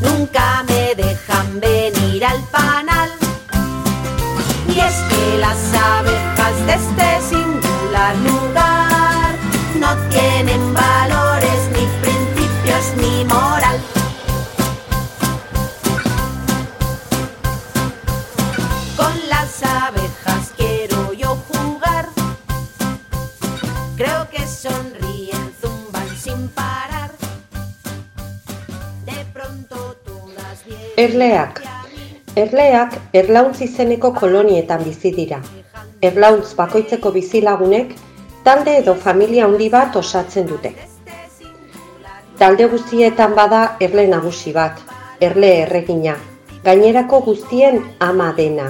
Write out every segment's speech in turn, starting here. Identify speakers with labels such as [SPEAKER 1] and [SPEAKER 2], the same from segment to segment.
[SPEAKER 1] Nunca me dejan venir al panal. Y es que las abejas de este singular lugar
[SPEAKER 2] Erleak. Erleak erlauntz izeneko kolonietan bizi dira. Erlauntz bakoitzeko bizilagunek talde edo familia handi bat osatzen dute. Talde guztietan bada erle nagusi bat, erle erregina, gainerako guztien ama dena.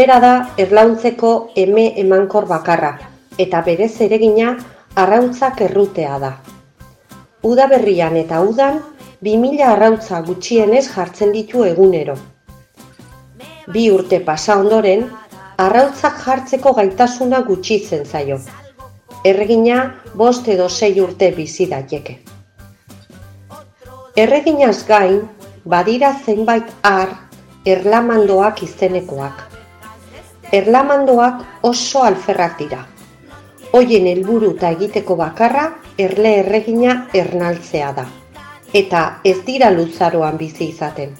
[SPEAKER 2] Bera da erlauntzeko eme emankor bakarra, eta bere zeregina arrauntzak errutea da. Uda berrian eta udan, 2000 arrautza gutxienez jartzen ditu egunero. Bi urte pasa ondoren, arrautzak jartzeko gaitasuna gutxitzen zaio. Erregina bost edo sei urte bizi daiteke. Erreginaz gain, badira zenbait ar erlamandoak izenekoak. Erlamandoak oso alferrak dira. Hoien helburu eta egiteko bakarra erle erregina ernaltzea da. Eta ez dira luzaroan bizi izaten.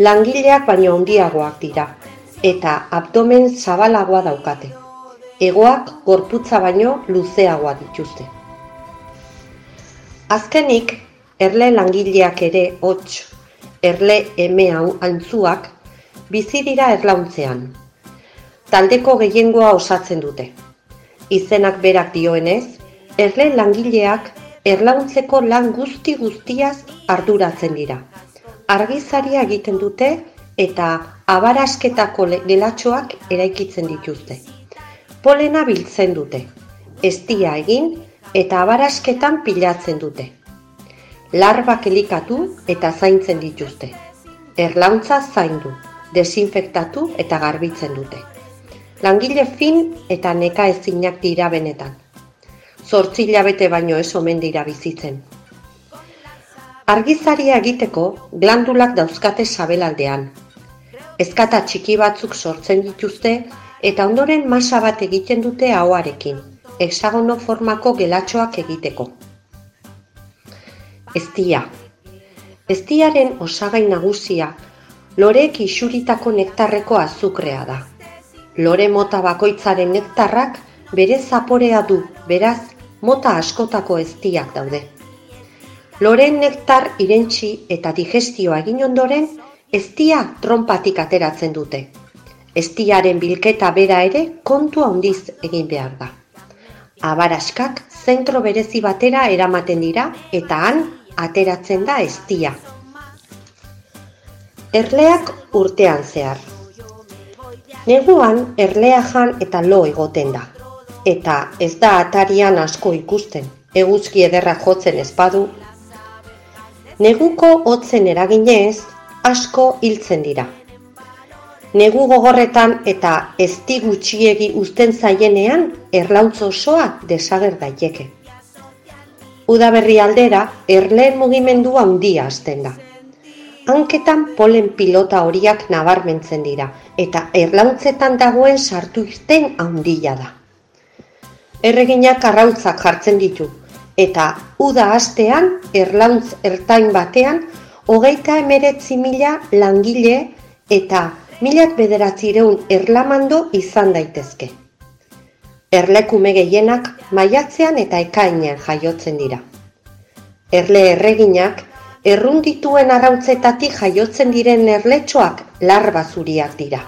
[SPEAKER 2] Langileak baino handiagoak dira, eta abdomen zabalagoa daukate. Egoak gorputza baino luzeagoa dituzte. Azkenik, erle langileak ere hots, erle eme hau antzuak, bizi dira erlauntzean. Taldeko gehiengoa osatzen dute. Izenak berak dioenez, erle langileak erlauntzeko lan guzti guztiaz arduratzen dira. Argizaria egiten dute eta abarasketako gelatxoak eraikitzen dituzte. Polena biltzen dute, estia egin eta abarasketan pilatzen dute. Larbak elikatu eta zaintzen dituzte. Erlauntza zaindu, desinfektatu eta garbitzen dute. Langile fin eta neka ezinak dira benetan. Zortzi hilabete baino ez omen dira bizitzen. Argizaria egiteko glandulak dauzkate sabelaldean. Ezkata txiki batzuk sortzen dituzte eta ondoren masa bat egiten dute ahoarekin, hexagono formako gelatxoak egiteko. Eztia. Eztiaren osagai nagusia loreek isuritako nektarreko azukrea da. Lore mota bakoitzaren nektarrak bere zaporea du, beraz, mota askotako eztiak daude. Loreen nektar irentsi eta digestioa egin ondoren, eztia trompatik ateratzen dute. Eztiaren bilketa bera ere kontu handiz egin behar da. Abaraskak zentro berezi batera eramaten dira eta han ateratzen da eztia. Erleak urtean zehar. Neguan erlea jan eta lo egoten da. Eta ez da atarian asko ikusten, eguzki ederra jotzen ezpadu. Neguko hotzen eraginez, asko hiltzen dira. Negu gogorretan eta ezti gutxiegi uzten zaienean, erlauntz osoa desager daiteke. Udaberri aldera, erleen mugimendua handia hasten da. Hanketan polen pilota horiak nabarmentzen dira, eta erlauntzetan dagoen sartu irten handia da. Erreginak arrautzak jartzen ditu, eta uda hastean erlauntz ertain batean hogeita emeretzi mila langile eta milak bederatzireun erlamando izan daitezke. Erlekume gehienak maiatzean eta ekainean jaiotzen dira. Erle erreginak errundituen arrautzetatik jaiotzen diren erletxoak larba zuriak dira.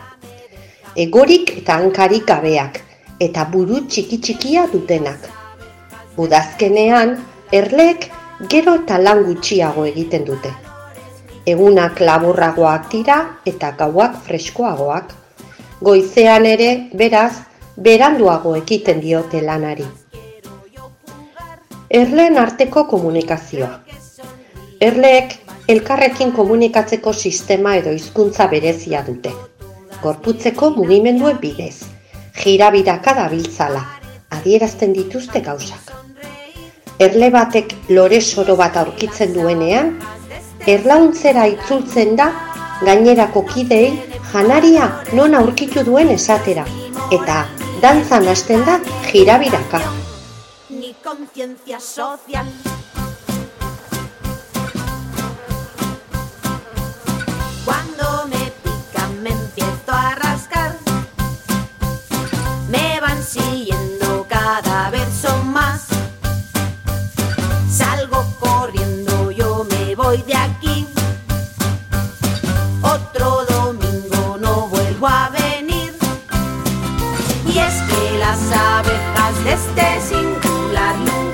[SPEAKER 2] Egorik eta hankarik gabeak eta buru txiki txikia dutenak. Udazkenean, erleek gero eta lan gutxiago egiten dute. Egunak laburragoak dira eta gauak freskoagoak. Goizean ere, beraz, beranduago ekiten diote lanari. Erleen arteko komunikazioa. Erleek elkarrekin komunikatzeko sistema edo hizkuntza berezia dute. Gorputzeko mugimenduen bidez, jirabiraka dabiltzala, adierazten dituzte gauzak. Erle batek lore soro bat aurkitzen duenean, erlauntzera itzultzen da gainerako kidei janaria non aurkitu duen esatera, eta dantzan hasten da jirabiraka.
[SPEAKER 1] Ni conciencia social corriendo, yo me voy de aquí. Otro domingo no vuelvo a venir. Y es que las abejas de este singular lugar